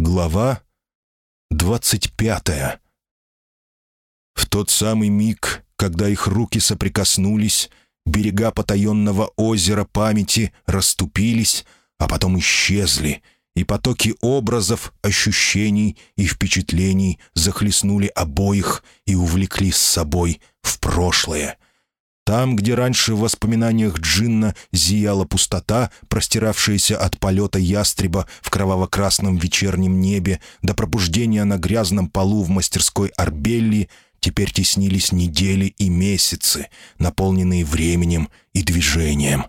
Глава двадцать пятая. В тот самый миг, когда их руки соприкоснулись, берега потаенного озера памяти расступились, а потом исчезли, и потоки образов, ощущений и впечатлений захлестнули обоих и увлекли с собой в прошлое — там, где раньше в воспоминаниях Джинна зияла пустота, простиравшаяся от полета ястреба в кроваво-красном вечернем небе до пробуждения на грязном полу в мастерской Арбелли, теперь теснились недели и месяцы, наполненные временем и движением.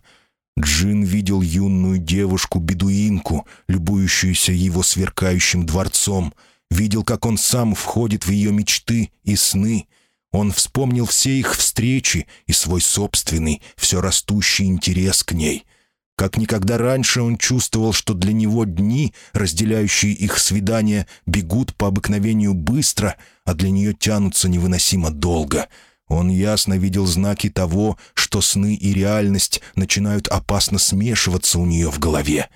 Джин видел юную девушку-бедуинку, любующуюся его сверкающим дворцом, видел, как он сам входит в ее мечты и сны — он вспомнил все их встречи и свой собственный, все растущий интерес к ней. Как никогда раньше он чувствовал, что для него дни, разделяющие их свидания, бегут по обыкновению быстро, а для нее тянутся невыносимо долго. Он ясно видел знаки того, что сны и реальность начинают опасно смешиваться у нее в голове.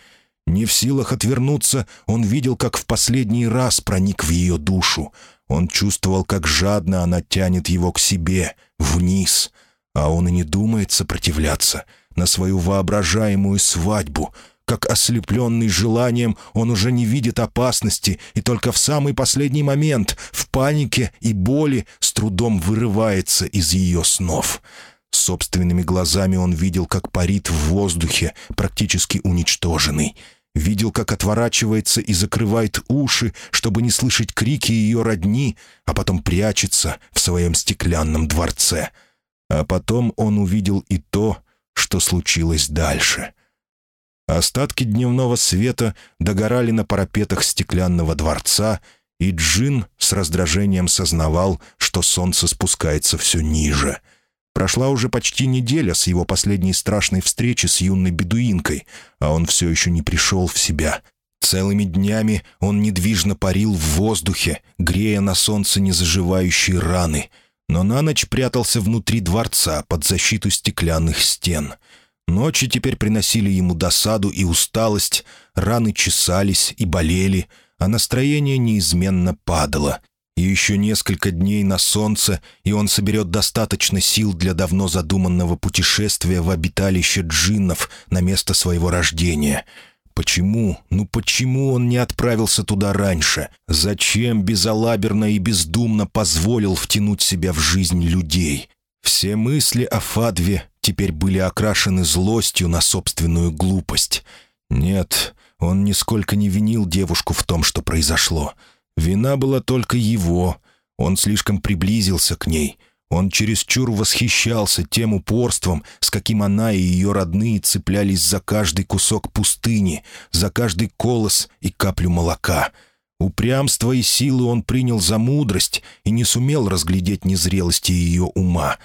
Не в силах отвернуться, он видел, как в последний раз проник в ее душу — он чувствовал, как жадно она тянет его к себе, вниз. А он и не думает сопротивляться на свою воображаемую свадьбу. Как ослепленный желанием, он уже не видит опасности и только в самый последний момент, в панике и боли, с трудом вырывается из ее снов. Собственными глазами он видел, как парит в воздухе, практически уничтоженный — видел, как отворачивается и закрывает уши, чтобы не слышать крики ее родни, а потом прячется в своем стеклянном дворце. А потом он увидел и то, что случилось дальше. Остатки дневного света догорали на парапетах стеклянного дворца, и Джин с раздражением сознавал, что солнце спускается все ниже — Прошла уже почти неделя с его последней страшной встречи с юной бедуинкой, а он все еще не пришел в себя. Целыми днями он недвижно парил в воздухе, грея на солнце незаживающие раны, но на ночь прятался внутри дворца под защиту стеклянных стен. Ночи теперь приносили ему досаду и усталость, раны чесались и болели, а настроение неизменно падало — и еще несколько дней на солнце, и он соберет достаточно сил для давно задуманного путешествия в обиталище джиннов на место своего рождения. Почему, ну почему он не отправился туда раньше? Зачем безалаберно и бездумно позволил втянуть себя в жизнь людей? Все мысли о Фадве теперь были окрашены злостью на собственную глупость. Нет, он нисколько не винил девушку в том, что произошло. Вина была только его. Он слишком приблизился к ней. Он чересчур восхищался тем упорством, с каким она и ее родные цеплялись за каждый кусок пустыни, за каждый колос и каплю молока. Упрямство и силы он принял за мудрость и не сумел разглядеть незрелости ее ума.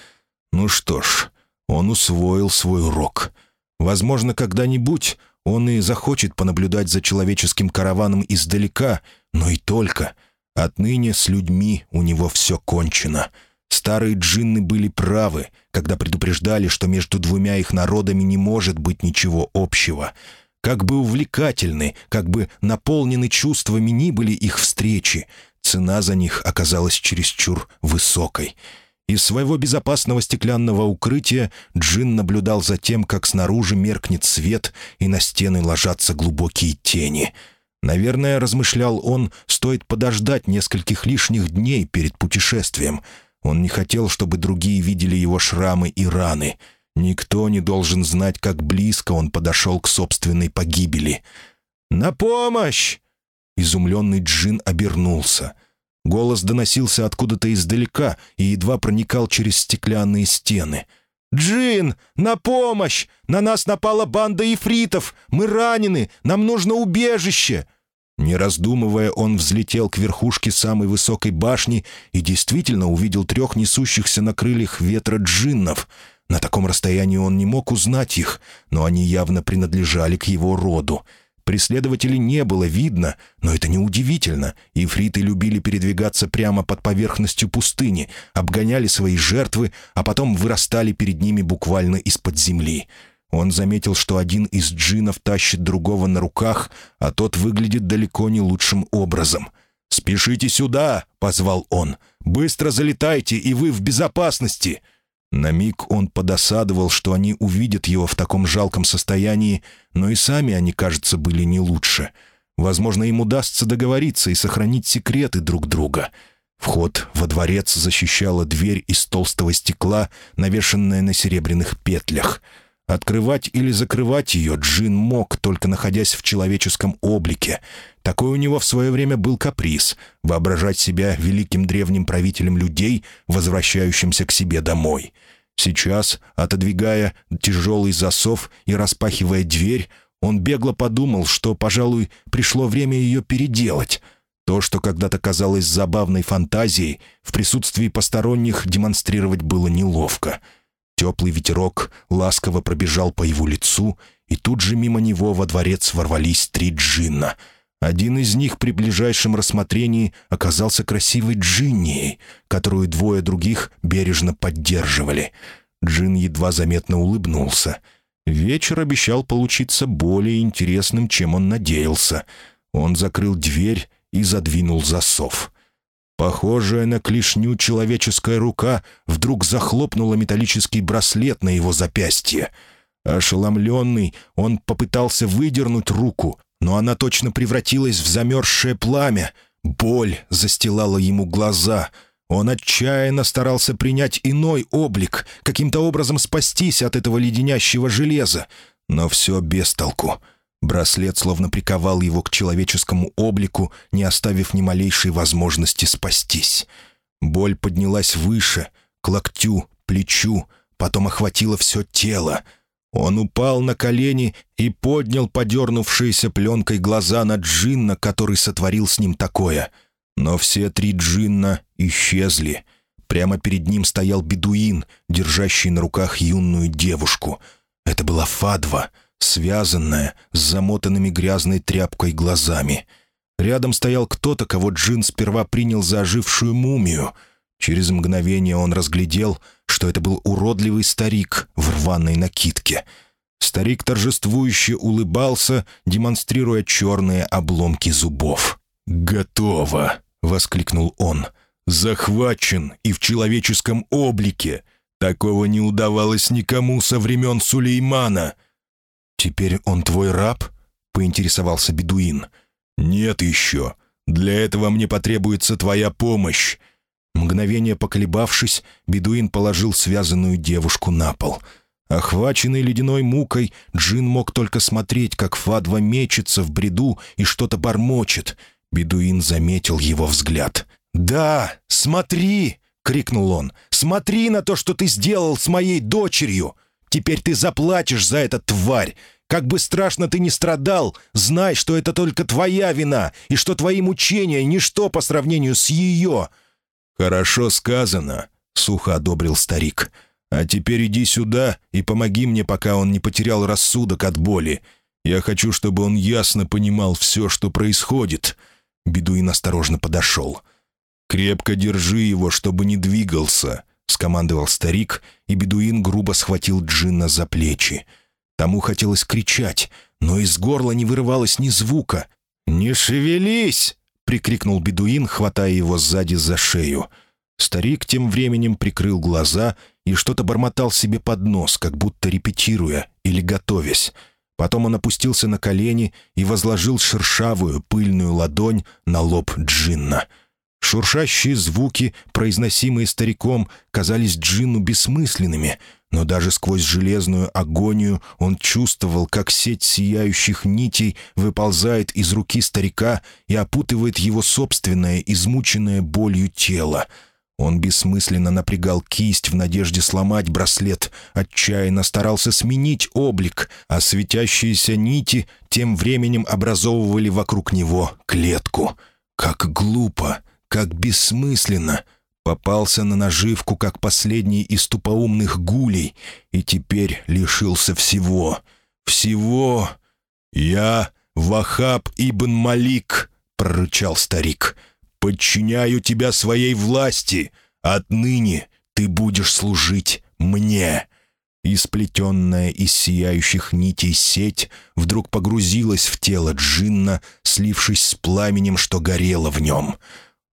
Ну что ж, он усвоил свой урок. Возможно, когда-нибудь он и захочет понаблюдать за человеческим караваном издалека, но и только. Отныне с людьми у него все кончено. Старые джинны были правы, когда предупреждали, что между двумя их народами не может быть ничего общего. Как бы увлекательны, как бы наполнены чувствами ни были их встречи, цена за них оказалась чересчур высокой — из своего безопасного стеклянного укрытия Джин наблюдал за тем, как снаружи меркнет свет и на стены ложатся глубокие тени. Наверное, размышлял он, стоит подождать нескольких лишних дней перед путешествием. Он не хотел, чтобы другие видели его шрамы и раны. Никто не должен знать, как близко он подошел к собственной погибели. «На помощь!» Изумленный Джин обернулся — Голос доносился откуда-то издалека и едва проникал через стеклянные стены. «Джин, на помощь! На нас напала банда ифритов! Мы ранены! Нам нужно убежище!» Не раздумывая, он взлетел к верхушке самой высокой башни и действительно увидел трех несущихся на крыльях ветра джиннов. На таком расстоянии он не мог узнать их, но они явно принадлежали к его роду. Преследователей не было видно, но это неудивительно. Ифриты любили передвигаться прямо под поверхностью пустыни, обгоняли свои жертвы, а потом вырастали перед ними буквально из-под земли. Он заметил, что один из джинов тащит другого на руках, а тот выглядит далеко не лучшим образом. «Спешите сюда!» — позвал он. «Быстро залетайте, и вы в безопасности!» На миг он подосадовал, что они увидят его в таком жалком состоянии, но и сами они, кажется, были не лучше. Возможно, им удастся договориться и сохранить секреты друг друга. Вход во дворец защищала дверь из толстого стекла, навешенная на серебряных петлях — Открывать или закрывать ее Джин мог, только находясь в человеческом облике. Такой у него в свое время был каприз — воображать себя великим древним правителем людей, возвращающимся к себе домой. Сейчас, отодвигая тяжелый засов и распахивая дверь, он бегло подумал, что, пожалуй, пришло время ее переделать. То, что когда-то казалось забавной фантазией, в присутствии посторонних демонстрировать было неловко — Теплый ветерок ласково пробежал по его лицу, и тут же мимо него во дворец ворвались три джинна. Один из них при ближайшем рассмотрении оказался красивой джиннией, которую двое других бережно поддерживали. Джин едва заметно улыбнулся. Вечер обещал получиться более интересным, чем он надеялся. Он закрыл дверь и задвинул засов. Похожая на клешню человеческая рука вдруг захлопнула металлический браслет на его запястье. Ошеломленный, он попытался выдернуть руку, но она точно превратилась в замерзшее пламя. Боль застилала ему глаза. Он отчаянно старался принять иной облик, каким-то образом спастись от этого леденящего железа. Но все без толку. Браслет словно приковал его к человеческому облику, не оставив ни малейшей возможности спастись. Боль поднялась выше, к локтю, плечу, потом охватила все тело. Он упал на колени и поднял подернувшиеся пленкой глаза на Джинна, который сотворил с ним такое. Но все три Джинна исчезли. Прямо перед ним стоял бедуин, держащий на руках юную девушку. Это была Фадва — связанная, с замотанными грязной тряпкой глазами. Рядом стоял кто-то, кого Джин сперва принял за ожившую мумию. Через мгновение он разглядел, что это был уродливый старик в рваной накидке. Старик торжествующе улыбался, демонстрируя черные обломки зубов. «Готово!» — воскликнул он. «Захвачен и в человеческом облике! Такого не удавалось никому со времен Сулеймана!» «Теперь он твой раб?» — поинтересовался бедуин. «Нет еще. Для этого мне потребуется твоя помощь». Мгновение поколебавшись, бедуин положил связанную девушку на пол. Охваченный ледяной мукой, Джин мог только смотреть, как Фадва мечется в бреду и что-то бормочет. Бедуин заметил его взгляд. «Да, смотри!» — крикнул он. «Смотри на то, что ты сделал с моей дочерью!» Теперь ты заплатишь за это, тварь! Как бы страшно ты ни страдал, знай, что это только твоя вина, и что твои мучения — ничто по сравнению с ее!» «Хорошо сказано», — сухо одобрил старик. «А теперь иди сюда и помоги мне, пока он не потерял рассудок от боли. Я хочу, чтобы он ясно понимал все, что происходит». Бедуин осторожно подошел. «Крепко держи его, чтобы не двигался. — скомандовал старик, и бедуин грубо схватил Джинна за плечи. Тому хотелось кричать, но из горла не вырывалось ни звука. «Не шевелись!» — прикрикнул бедуин, хватая его сзади за шею. Старик тем временем прикрыл глаза и что-то бормотал себе под нос, как будто репетируя или готовясь. Потом он опустился на колени и возложил шершавую пыльную ладонь на лоб Джинна — Шуршащие звуки, произносимые стариком, казались Джину бессмысленными, но даже сквозь железную агонию он чувствовал, как сеть сияющих нитей выползает из руки старика и опутывает его собственное, измученное болью тело. Он бессмысленно напрягал кисть в надежде сломать браслет, отчаянно старался сменить облик, а светящиеся нити тем временем образовывали вокруг него клетку. Как глупо! Как бессмысленно. Попался на наживку, как последний из тупоумных гулей, и теперь лишился всего. Всего. «Я Вахаб Ибн Малик», — прорычал старик, — «подчиняю тебя своей власти. Отныне ты будешь служить мне». и из сияющих нитей сеть вдруг погрузилась в тело Джинна, слившись с пламенем, что горело в нем.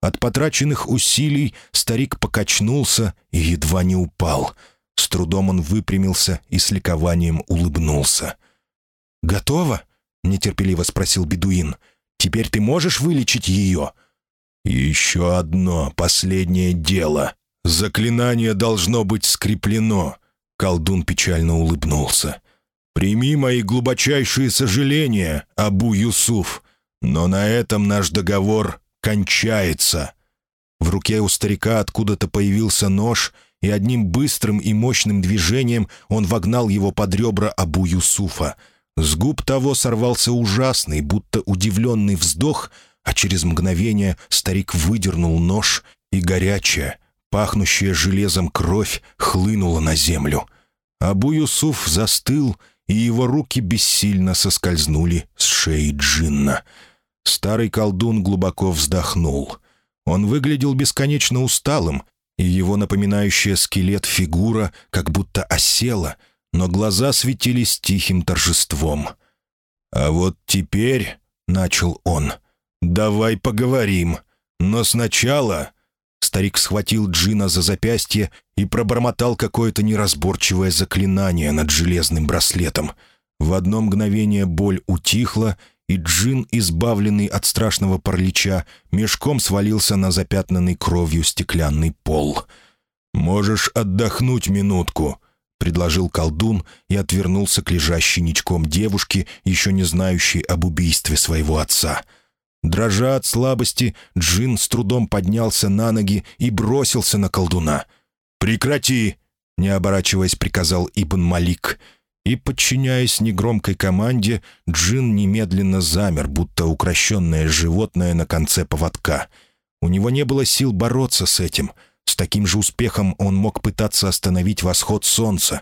От потраченных усилий старик покачнулся и едва не упал. С трудом он выпрямился и с ликованием улыбнулся. «Готово?» — нетерпеливо спросил бедуин. «Теперь ты можешь вылечить ее?» «Еще одно, последнее дело. Заклинание должно быть скреплено. Колдун печально улыбнулся. «Прими мои глубочайшие сожаления, Абу Юсуф, но на этом наш договор кончается». В руке у старика откуда-то появился нож, и одним быстрым и мощным движением он вогнал его под ребра Абу Юсуфа. С губ того сорвался ужасный, будто удивленный вздох, а через мгновение старик выдернул нож, и горячая, пахнущая железом кровь хлынула на землю. Абу Юсуф застыл, и его руки бессильно соскользнули с шеи Джинна. Старый колдун глубоко вздохнул. Он выглядел бесконечно усталым, и его напоминающая скелет фигура как будто осела, но глаза светились тихим торжеством. «А вот теперь», — начал он, — «давай поговорим, но сначала Старик схватил Джина за запястье и пробормотал какое-то неразборчивое заклинание над железным браслетом. В одно мгновение боль утихла, и Джин, избавленный от страшного паралича, мешком свалился на запятнанный кровью стеклянный пол. «Можешь отдохнуть минутку», — предложил колдун и отвернулся к лежащей ничком девушке, еще не знающей об убийстве своего отца — Дрожа от слабости, Джин с трудом поднялся на ноги и бросился на колдуна. «Прекрати!» — не оборачиваясь, приказал Ибн Малик. И, подчиняясь негромкой команде, Джин немедленно замер, будто укращенное животное на конце поводка. У него не было сил бороться с этим. С таким же успехом он мог пытаться остановить восход солнца.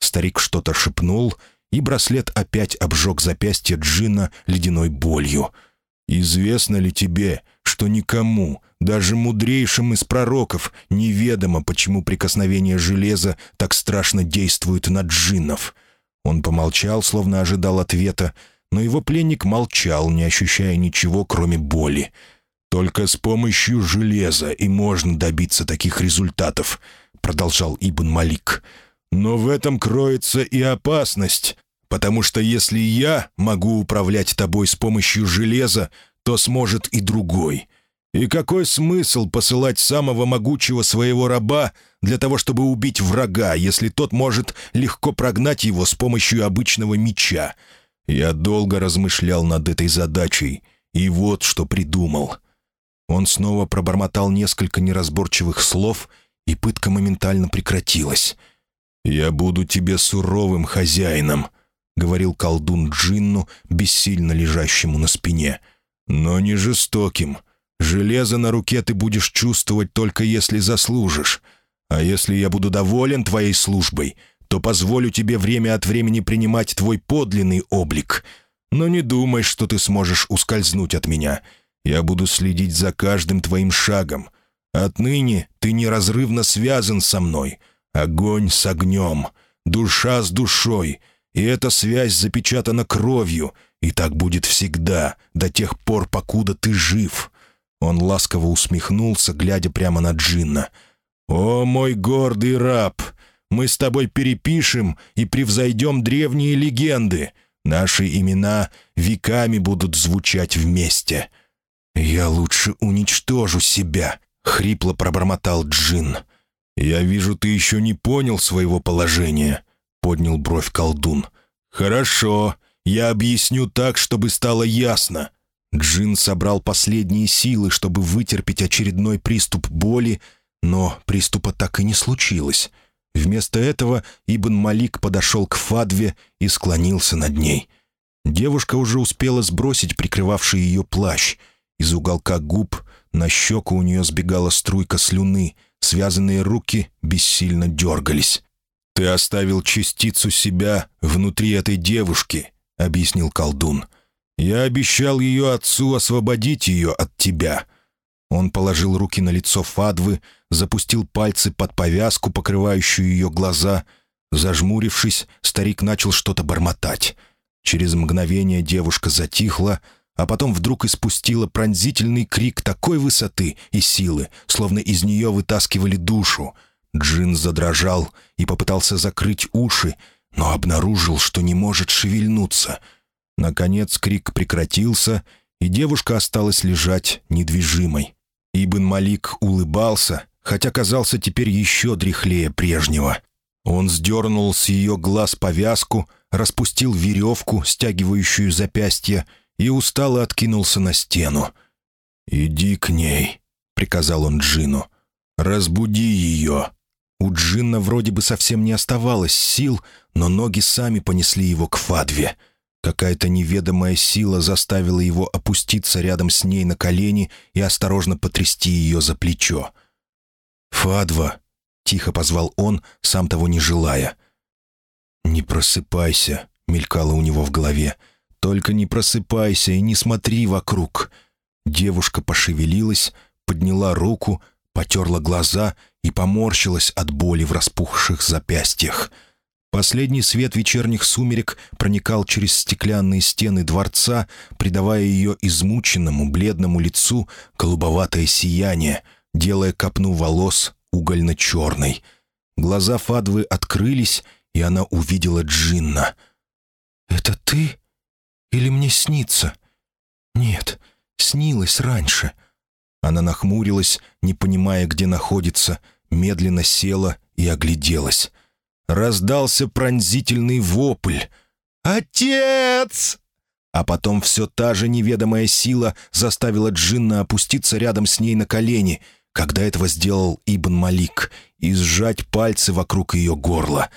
Старик что-то шепнул, и браслет опять обжег запястье Джина ледяной болью — Известно ли тебе, что никому, даже мудрейшим из пророков, неведомо, почему прикосновение железа так страшно действует на джиннов?» Он помолчал, словно ожидал ответа, но его пленник молчал, не ощущая ничего, кроме боли. «Только с помощью железа и можно добиться таких результатов», — продолжал Ибн Малик. «Но в этом кроется и опасность потому что если я могу управлять тобой с помощью железа, то сможет и другой. И какой смысл посылать самого могучего своего раба для того, чтобы убить врага, если тот может легко прогнать его с помощью обычного меча? Я долго размышлял над этой задачей, и вот что придумал. Он снова пробормотал несколько неразборчивых слов, и пытка моментально прекратилась. «Я буду тебе суровым хозяином», — говорил колдун Джинну, бессильно лежащему на спине. «Но не жестоким. Железо на руке ты будешь чувствовать только если заслужишь. А если я буду доволен твоей службой, то позволю тебе время от времени принимать твой подлинный облик. Но не думай, что ты сможешь ускользнуть от меня. Я буду следить за каждым твоим шагом. Отныне ты неразрывно связан со мной. Огонь с огнем, душа с душой — и эта связь запечатана кровью, и так будет всегда, до тех пор, покуда ты жив». Он ласково усмехнулся, глядя прямо на Джинна. «О, мой гордый раб! Мы с тобой перепишем и превзойдем древние легенды. Наши имена веками будут звучать вместе». «Я лучше уничтожу себя», — хрипло пробормотал Джин. «Я вижу, ты еще не понял своего положения поднял бровь колдун. «Хорошо, я объясню так, чтобы стало ясно». Джин собрал последние силы, чтобы вытерпеть очередной приступ боли, но приступа так и не случилось. Вместо этого Ибн Малик подошел к Фадве и склонился над ней. Девушка уже успела сбросить прикрывавший ее плащ. Из уголка губ на щеку у нее сбегала струйка слюны, связанные руки бессильно дергались. «Ты оставил частицу себя внутри этой девушки», — объяснил колдун. «Я обещал ее отцу освободить ее от тебя». Он положил руки на лицо Фадвы, запустил пальцы под повязку, покрывающую ее глаза. Зажмурившись, старик начал что-то бормотать. Через мгновение девушка затихла, а потом вдруг испустила пронзительный крик такой высоты и силы, словно из нее вытаскивали душу. Джин задрожал и попытался закрыть уши, но обнаружил, что не может шевельнуться. Наконец крик прекратился, и девушка осталась лежать недвижимой. Ибн Малик улыбался, хотя казался теперь еще дряхлее прежнего. Он сдернул с ее глаз повязку, распустил веревку, стягивающую запястье, и устало откинулся на стену. «Иди к ней», — приказал он Джину. «Разбуди ее». У Джинна вроде бы совсем не оставалось сил, но ноги сами понесли его к Фадве. Какая-то неведомая сила заставила его опуститься рядом с ней на колени и осторожно потрясти ее за плечо. «Фадва!» — тихо позвал он, сам того не желая. «Не просыпайся», — мелькало у него в голове. «Только не просыпайся и не смотри вокруг». Девушка пошевелилась, подняла руку, потерла глаза и поморщилась от боли в распухших запястьях. Последний свет вечерних сумерек проникал через стеклянные стены дворца, придавая ее измученному бледному лицу голубоватое сияние, делая копну волос угольно-черной. Глаза Фадвы открылись, и она увидела Джинна. «Это ты? Или мне снится?» «Нет, снилось раньше». Она нахмурилась, не понимая, где находится, медленно села и огляделась. Раздался пронзительный вопль. «Отец!» А потом все та же неведомая сила заставила Джинна опуститься рядом с ней на колени — когда этого сделал Ибн Малик, и сжать пальцы вокруг ее горла.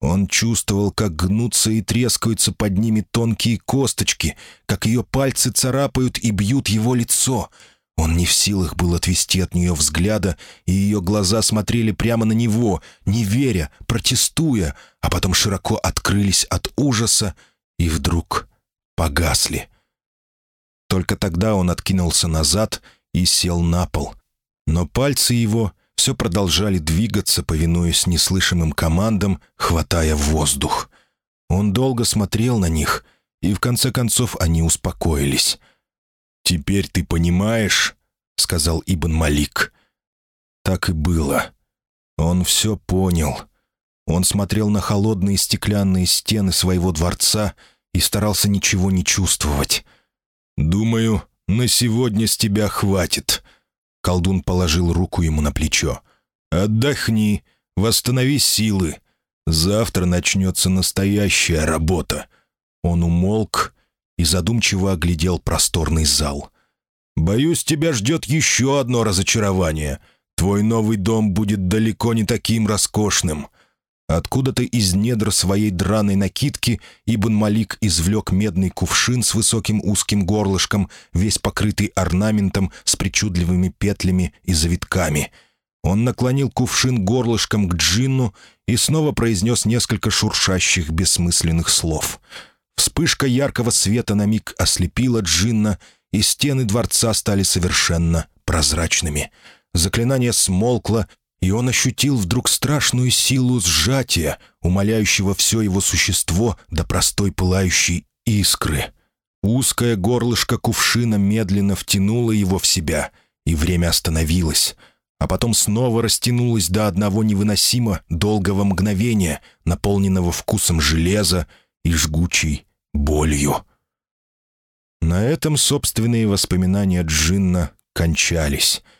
Он чувствовал, как гнутся и трескаются под ними тонкие косточки, как ее пальцы царапают и бьют его лицо. Он не в силах был отвести от нее взгляда, и ее глаза смотрели прямо на него, не веря, протестуя, а потом широко открылись от ужаса и вдруг погасли. Только тогда он откинулся назад и сел на пол — но пальцы его все продолжали двигаться, повинуясь неслышимым командам, хватая воздух. Он долго смотрел на них, и в конце концов они успокоились. «Теперь ты понимаешь», — сказал Ибн Малик. Так и было. Он все понял. Он смотрел на холодные стеклянные стены своего дворца и старался ничего не чувствовать. «Думаю, на сегодня с тебя хватит», Колдун положил руку ему на плечо. «Отдохни, восстанови силы. Завтра начнется настоящая работа». Он умолк и задумчиво оглядел просторный зал. «Боюсь, тебя ждет еще одно разочарование. Твой новый дом будет далеко не таким роскошным. Откуда-то из недр своей драной накидки Ибн Малик извлек медный кувшин с высоким узким горлышком, весь покрытый орнаментом с причудливыми петлями и завитками. Он наклонил кувшин горлышком к джинну и снова произнес несколько шуршащих бессмысленных слов. Вспышка яркого света на миг ослепила джинна, и стены дворца стали совершенно прозрачными. Заклинание смолкло, и он ощутил вдруг страшную силу сжатия, умоляющего все его существо до простой пылающей искры. Узкое горлышко кувшина медленно втянуло его в себя, и время остановилось, а потом снова растянулось до одного невыносимо долгого мгновения, наполненного вкусом железа и жгучей болью. На этом собственные воспоминания Джинна кончались —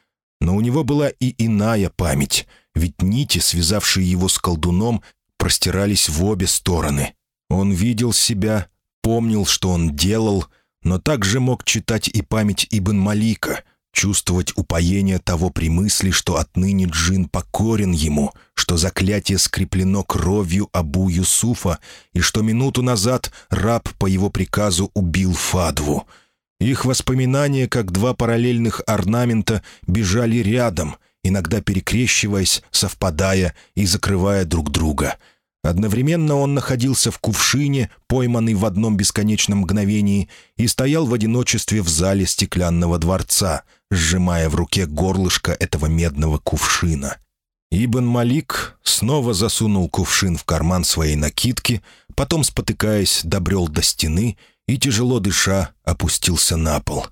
но у него была и иная память, ведь нити, связавшие его с колдуном, простирались в обе стороны. Он видел себя, помнил, что он делал, но также мог читать и память Ибн Малика, чувствовать упоение того при мысли, что отныне джин покорен ему, что заклятие скреплено кровью Абу Юсуфа и что минуту назад раб по его приказу убил Фадву — их воспоминания, как два параллельных орнамента, бежали рядом, иногда перекрещиваясь, совпадая и закрывая друг друга. Одновременно он находился в кувшине, пойманный в одном бесконечном мгновении, и стоял в одиночестве в зале стеклянного дворца, сжимая в руке горлышко этого медного кувшина. Ибн Малик снова засунул кувшин в карман своей накидки, потом, спотыкаясь, добрел до стены и, тяжело дыша, опустился на пол.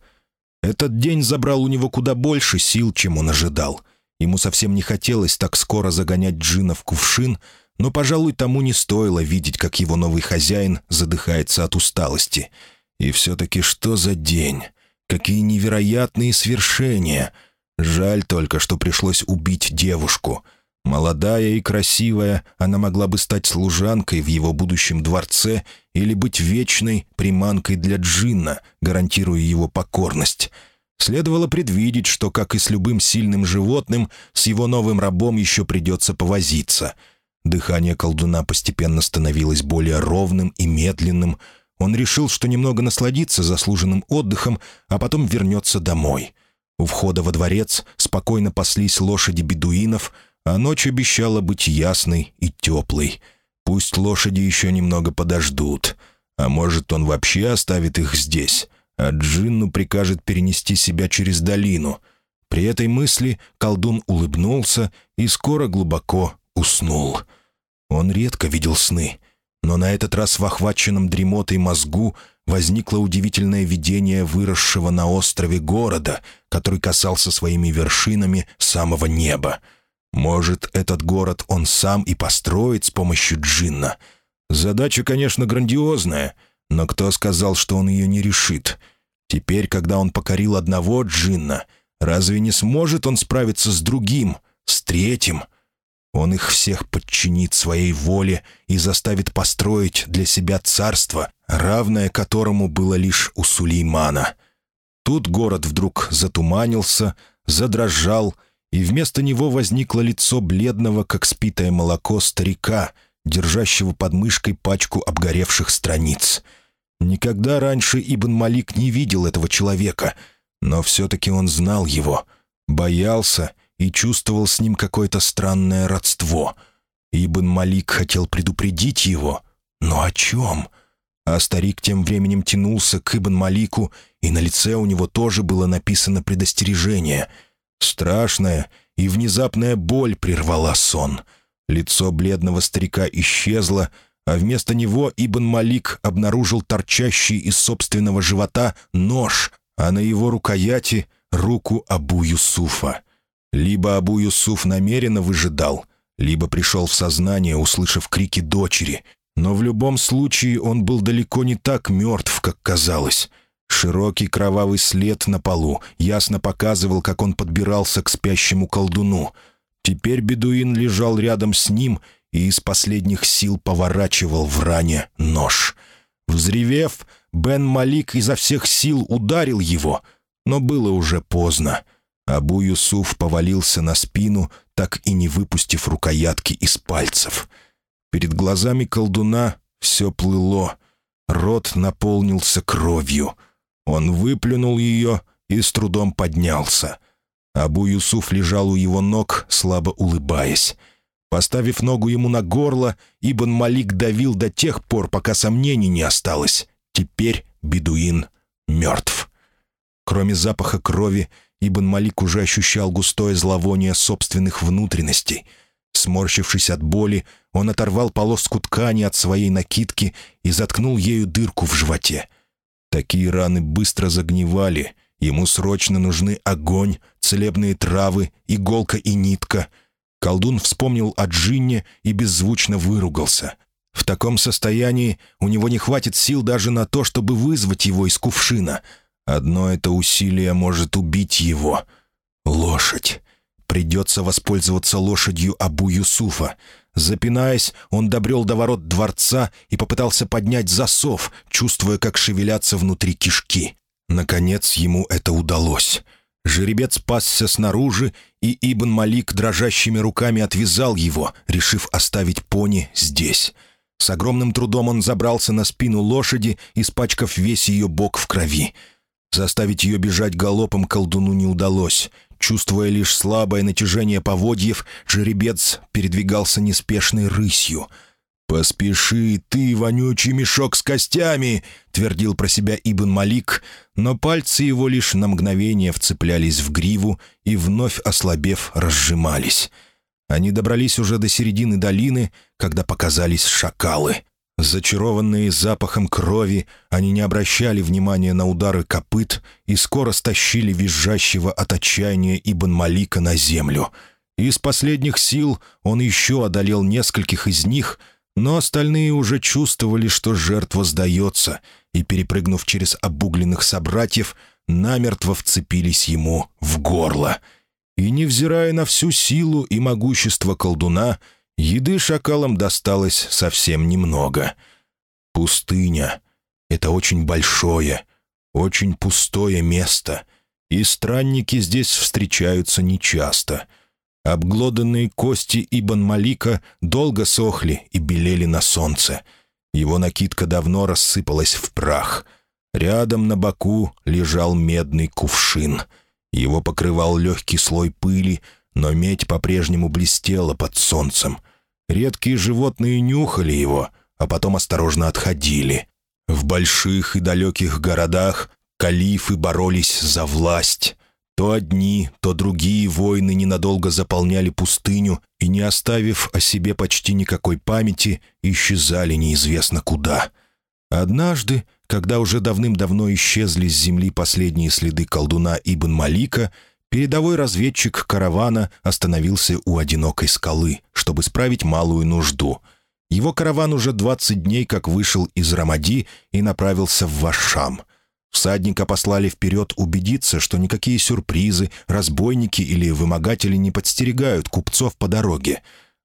Этот день забрал у него куда больше сил, чем он ожидал. Ему совсем не хотелось так скоро загонять Джина в кувшин, но, пожалуй, тому не стоило видеть, как его новый хозяин задыхается от усталости. И все-таки что за день? Какие невероятные свершения! Жаль только, что пришлось убить девушку. Молодая и красивая, она могла бы стать служанкой в его будущем дворце или быть вечной приманкой для Джинна, гарантируя его покорность. Следовало предвидеть, что, как и с любым сильным животным, с его новым рабом еще придется повозиться. Дыхание колдуна постепенно становилось более ровным и медленным. Он решил, что немного насладится заслуженным отдыхом, а потом вернется домой. У входа во дворец спокойно паслись лошади бедуинов, а ночь обещала быть ясной и теплой. Пусть лошади еще немного подождут. А может, он вообще оставит их здесь, а Джинну прикажет перенести себя через долину. При этой мысли колдун улыбнулся и скоро глубоко уснул. Он редко видел сны, но на этот раз в охваченном дремотой мозгу возникло удивительное видение выросшего на острове города, который касался своими вершинами самого неба. Может, этот город он сам и построит с помощью джинна. Задача, конечно, грандиозная, но кто сказал, что он ее не решит? Теперь, когда он покорил одного джинна, разве не сможет он справиться с другим, с третьим — он их всех подчинит своей воле и заставит построить для себя царство, равное которому было лишь у Сулеймана. Тут город вдруг затуманился, задрожал, и вместо него возникло лицо бледного, как спитое молоко, старика, держащего под мышкой пачку обгоревших страниц. Никогда раньше Ибн Малик не видел этого человека, но все-таки он знал его, боялся и чувствовал с ним какое-то странное родство. Ибн Малик хотел предупредить его, но о чем? А старик тем временем тянулся к Ибн Малику, и на лице у него тоже было написано предостережение. Страшная и внезапная боль прервала сон. Лицо бледного старика исчезло, а вместо него Ибн Малик обнаружил торчащий из собственного живота нож, а на его рукояти — руку Абу Юсуфа. Либо Абу Юсуф намеренно выжидал, либо пришел в сознание, услышав крики дочери. Но в любом случае он был далеко не так мертв, как казалось. Широкий кровавый след на полу ясно показывал, как он подбирался к спящему колдуну. Теперь бедуин лежал рядом с ним и из последних сил поворачивал в ране нож. Взревев, Бен Малик изо всех сил ударил его, но было уже поздно. Абу Юсуф повалился на спину, так и не выпустив рукоятки из пальцев. Перед глазами колдуна все плыло. Рот наполнился кровью. Он выплюнул ее и с трудом поднялся. Абу Юсуф лежал у его ног, слабо улыбаясь. Поставив ногу ему на горло, Ибн Малик давил до тех пор, пока сомнений не осталось. Теперь бедуин мертв. Кроме запаха крови, Ибн Малик уже ощущал густое зловоние собственных внутренностей. Сморщившись от боли, он оторвал полоску ткани от своей накидки и заткнул ею дырку в животе. Такие раны быстро загнивали. Ему срочно нужны огонь, целебные травы, иголка и нитка. Колдун вспомнил о Джинне и беззвучно выругался. В таком состоянии у него не хватит сил даже на то, чтобы вызвать его из кувшина — Одно это усилие может убить его. Лошадь. Придется воспользоваться лошадью Абу Юсуфа. Запинаясь, он добрел до ворот дворца и попытался поднять засов, чувствуя, как шевелятся внутри кишки. Наконец ему это удалось. Жеребец пасся снаружи, и Ибн Малик дрожащими руками отвязал его, решив оставить пони здесь. С огромным трудом он забрался на спину лошади, испачкав весь ее бок в крови. Заставить ее бежать галопом колдуну не удалось. Чувствуя лишь слабое натяжение поводьев, жеребец передвигался неспешной рысью. «Поспеши, ты, вонючий мешок с костями!» — твердил про себя Ибн Малик, но пальцы его лишь на мгновение вцеплялись в гриву и, вновь ослабев, разжимались. Они добрались уже до середины долины, когда показались шакалы. Зачарованные запахом крови, они не обращали внимания на удары копыт и скоро стащили визжащего от отчаяния Ибн Малика на землю. Из последних сил он еще одолел нескольких из них, но остальные уже чувствовали, что жертва сдается, и, перепрыгнув через обугленных собратьев, намертво вцепились ему в горло. И, невзирая на всю силу и могущество колдуна, еды шакалам досталось совсем немного. Пустыня — это очень большое, очень пустое место, и странники здесь встречаются нечасто. Обглоданные кости Ибн Малика долго сохли и белели на солнце. Его накидка давно рассыпалась в прах — Рядом на боку лежал медный кувшин. Его покрывал легкий слой пыли, но медь по-прежнему блестела под солнцем. Редкие животные нюхали его, а потом осторожно отходили. В больших и далеких городах калифы боролись за власть. То одни, то другие воины ненадолго заполняли пустыню и, не оставив о себе почти никакой памяти, исчезали неизвестно куда. Однажды когда уже давным-давно исчезли с земли последние следы колдуна Ибн Малика, передовой разведчик каравана остановился у одинокой скалы, чтобы справить малую нужду. Его караван уже 20 дней как вышел из Рамади и направился в Вашам. Всадника послали вперед убедиться, что никакие сюрпризы, разбойники или вымогатели не подстерегают купцов по дороге.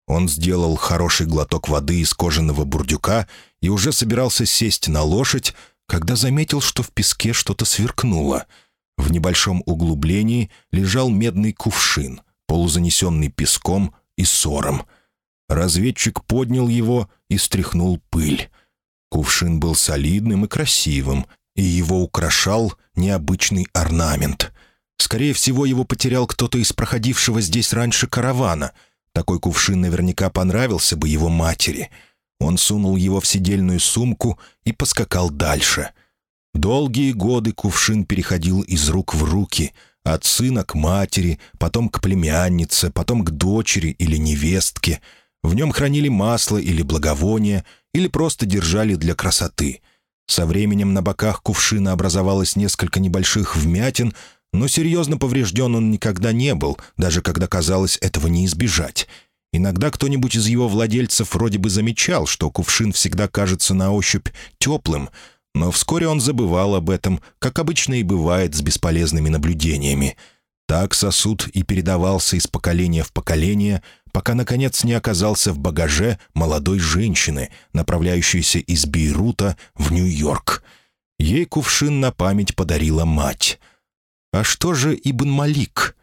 Он сделал хороший глоток воды из кожаного бурдюка и уже собирался сесть на лошадь, когда заметил, что в песке что-то сверкнуло. В небольшом углублении лежал медный кувшин, полузанесенный песком и сором. Разведчик поднял его и стряхнул пыль. Кувшин был солидным и красивым, и его украшал необычный орнамент. Скорее всего, его потерял кто-то из проходившего здесь раньше каравана. Такой кувшин наверняка понравился бы его матери — он сунул его в сидельную сумку и поскакал дальше. Долгие годы кувшин переходил из рук в руки, от сына к матери, потом к племяннице, потом к дочери или невестке. В нем хранили масло или благовония, или просто держали для красоты. Со временем на боках кувшина образовалось несколько небольших вмятин, но серьезно поврежден он никогда не был, даже когда казалось этого не избежать — Иногда кто-нибудь из его владельцев вроде бы замечал, что кувшин всегда кажется на ощупь теплым, но вскоре он забывал об этом, как обычно и бывает с бесполезными наблюдениями. Так сосуд и передавался из поколения в поколение, пока, наконец, не оказался в багаже молодой женщины, направляющейся из Бейрута в Нью-Йорк. Ей кувшин на память подарила мать. А что же Ибн Малик?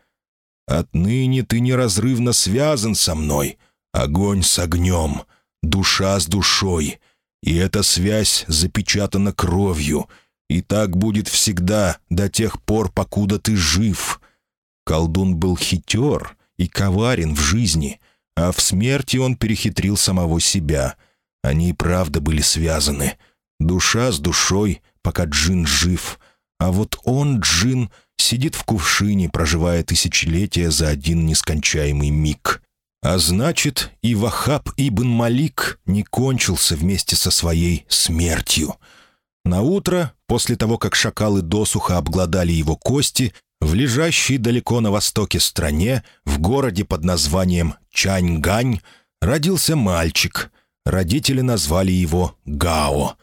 Отныне ты неразрывно связан со мной. Огонь с огнем, душа с душой. И эта связь запечатана кровью. И так будет всегда, до тех пор, покуда ты жив. Колдун был хитер и коварен в жизни, а в смерти он перехитрил самого себя. Они и правда были связаны. Душа с душой, пока Джин жив. А вот он, Джин, сидит в кувшине, проживая тысячелетия за один нескончаемый миг. А значит, и Вахаб Ибн Малик не кончился вместе со своей смертью. На утро, после того, как шакалы досуха обглодали его кости, в лежащей далеко на востоке стране, в городе под названием Чаньгань, родился мальчик. Родители назвали его Гао.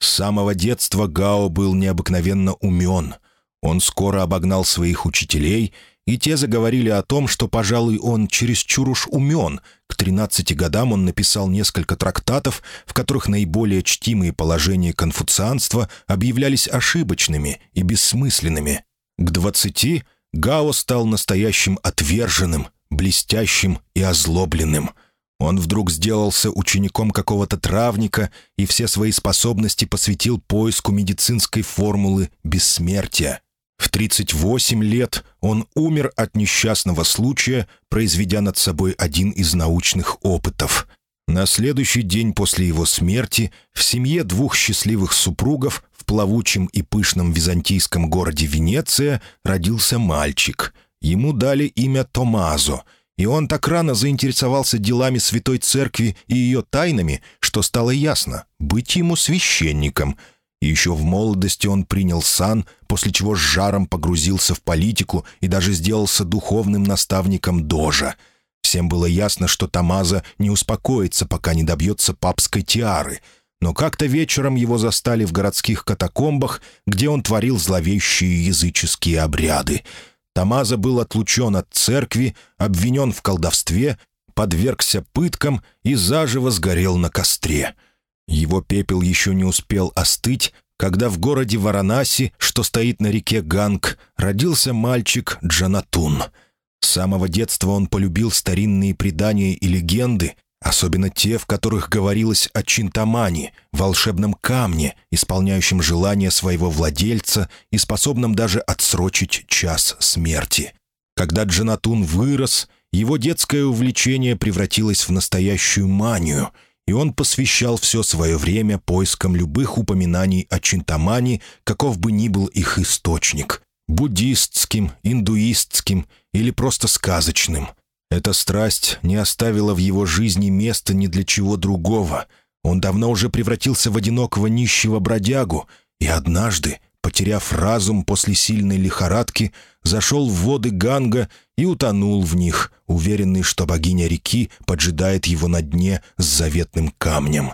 С самого детства Гао был необыкновенно умен — он скоро обогнал своих учителей, и те заговорили о том, что, пожалуй, он чересчур уж умен. К 13 годам он написал несколько трактатов, в которых наиболее чтимые положения конфуцианства объявлялись ошибочными и бессмысленными. К 20 Гао стал настоящим отверженным, блестящим и озлобленным. Он вдруг сделался учеником какого-то травника и все свои способности посвятил поиску медицинской формулы бессмертия. В 38 лет он умер от несчастного случая, произведя над собой один из научных опытов. На следующий день после его смерти в семье двух счастливых супругов в плавучем и пышном византийском городе Венеция родился мальчик. Ему дали имя Томазо, и он так рано заинтересовался делами Святой Церкви и ее тайнами, что стало ясно — быть ему священником. Еще в молодости он принял сан, после чего с жаром погрузился в политику и даже сделался духовным наставником Дожа. Всем было ясно, что Тамаза не успокоится, пока не добьется папской тиары — но как-то вечером его застали в городских катакомбах, где он творил зловещие языческие обряды. Тамаза был отлучен от церкви, обвинен в колдовстве, подвергся пыткам и заживо сгорел на костре. Его пепел еще не успел остыть, когда в городе Варанаси, что стоит на реке Ганг, родился мальчик Джанатун. С самого детства он полюбил старинные предания и легенды, особенно те, в которых говорилось о Чинтамане, волшебном камне, исполняющем желание своего владельца и способном даже отсрочить час смерти. Когда Джанатун вырос, его детское увлечение превратилось в настоящую манию, и он посвящал все свое время поискам любых упоминаний о Чинтамане, каков бы ни был их источник — буддистским, индуистским или просто сказочным — эта страсть не оставила в его жизни места ни для чего другого. Он давно уже превратился в одинокого нищего бродягу, и однажды, потеряв разум после сильной лихорадки, зашел в воды Ганга и утонул в них, уверенный, что богиня реки поджидает его на дне с заветным камнем.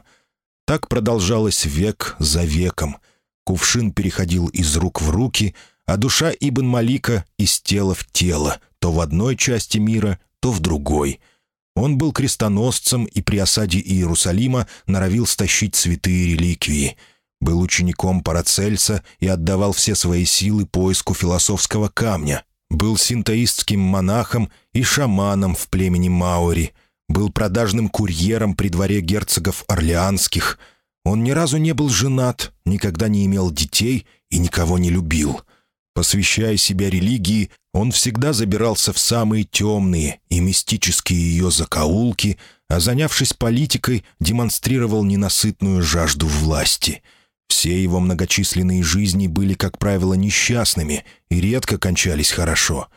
Так продолжалось век за веком. Кувшин переходил из рук в руки, а душа Ибн Малика из тела в тело, то в одной части мира, то в другой. Он был крестоносцем и при осаде Иерусалима норовил стащить святые реликвии. Был учеником Парацельса и отдавал все свои силы поиску философского камня. Был синтоистским монахом и шаманом в племени Маори. Был продажным курьером при дворе герцогов Орлеанских. Он ни разу не был женат, никогда не имел детей и никого не любил — Посвящая себя религии, он всегда забирался в самые темные и мистические ее закоулки, а занявшись политикой, демонстрировал ненасытную жажду власти. Все его многочисленные жизни были, как правило, несчастными и редко кончались хорошо.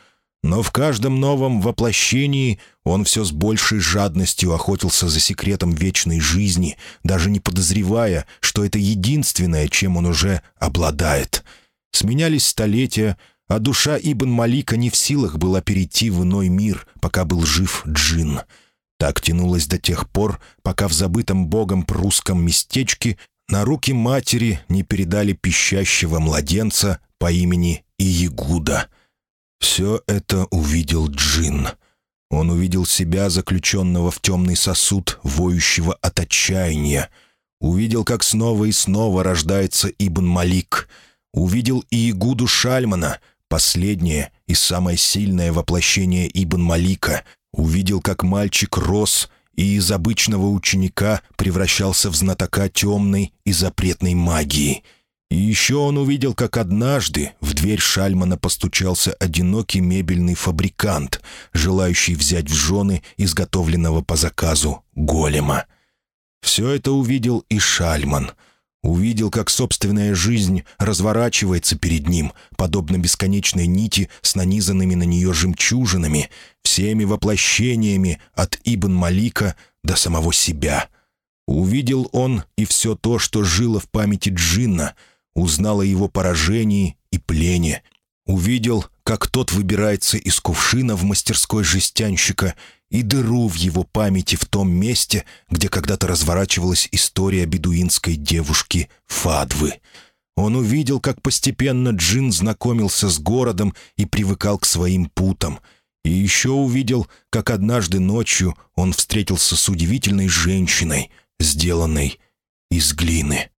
Но в каждом новом воплощении он все с большей жадностью охотился за секретом вечной жизни, даже не подозревая, что это единственное, чем он уже обладает — Сменялись столетия, а душа Ибн Малика не в силах была перейти в иной мир, пока был жив джин. Так тянулось до тех пор, пока в забытом богом прусском местечке на руки матери не передали пищащего младенца по имени Иегуда. Все это увидел джин. Он увидел себя, заключенного в темный сосуд, воющего от отчаяния. Увидел, как снова и снова рождается Ибн Малик — увидел и Игуду Шальмана, последнее и самое сильное воплощение Ибн Малика, увидел, как мальчик рос и из обычного ученика превращался в знатока темной и запретной магии. И еще он увидел, как однажды в дверь Шальмана постучался одинокий мебельный фабрикант, желающий взять в жены изготовленного по заказу голема. Все это увидел и Шальман — Увидел, как собственная жизнь разворачивается перед ним, подобно бесконечной нити с нанизанными на нее жемчужинами, всеми воплощениями от Ибн Малика до самого себя. Увидел он и все то, что жило в памяти Джинна, узнал о его поражении и плене. Увидел, как тот выбирается из кувшина в мастерской жестянщика и дыру в его памяти в том месте, где когда-то разворачивалась история бедуинской девушки Фадвы. Он увидел, как постепенно Джин знакомился с городом и привыкал к своим путам. И еще увидел, как однажды ночью он встретился с удивительной женщиной, сделанной из глины.